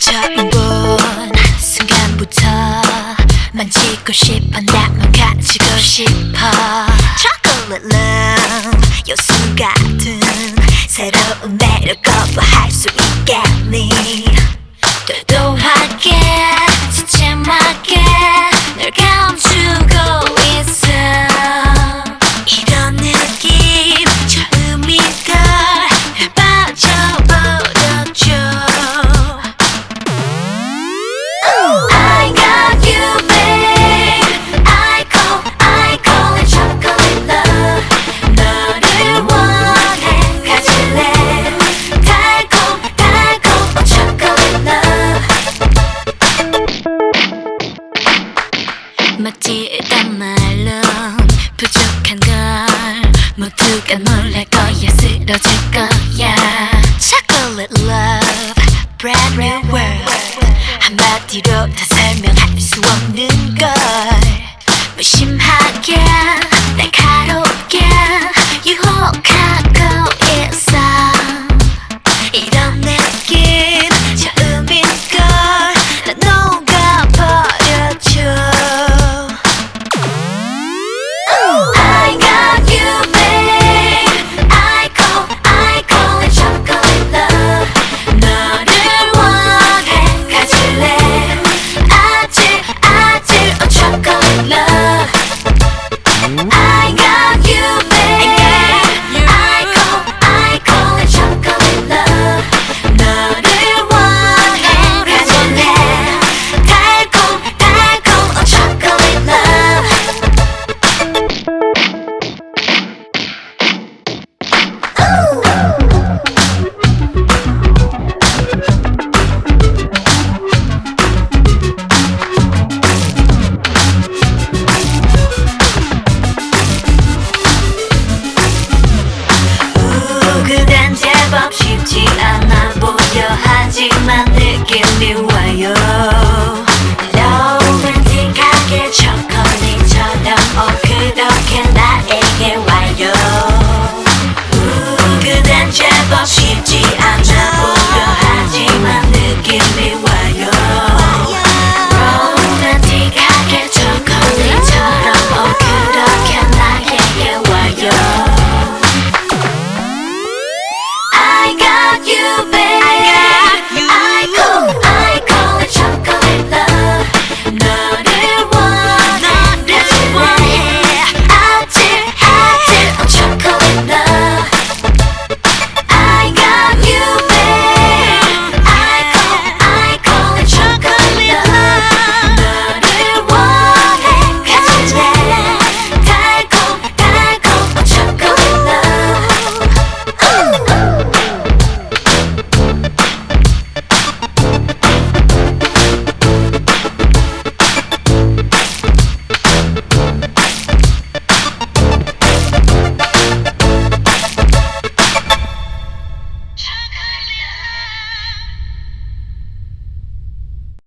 처음 본 순간부터 만지고 싶어 나만 가지고 싶어. 초콜릿 룸 요술 같은 새로운 매력 거부할 수 있겠니? 도도하게 멋지단 말로 부족한 걸 모두가 놀랄 거야. 쓰러질 거야. Chocolate love, brand new world. 한마디로 다 설명할 수 없는 걸. 무심하게.